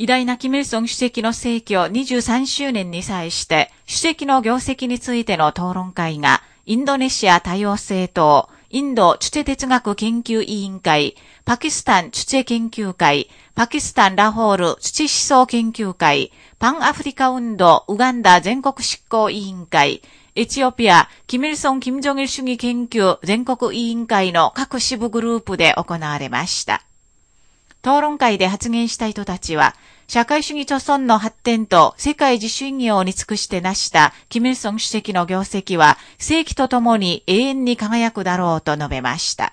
偉大なキム・イルソン主席の逝去23周年に際して、主席の業績についての討論会が、インドネシア多様性党、インドチュチェ哲学研究委員会、パキスタンチュチェ研究会、パキスタンラホールチュチ思想研究会、パンアフリカ運動ウガンダ全国執行委員会、エチオピア、キミルソン・キム・ジョギル主義研究全国委員会の各支部グループで行われました。討論会で発言した人たちは、社会主義著村の発展と世界自主業に尽くして成したキム・イルソン主席の業績は、世紀とともに永遠に輝くだろうと述べました。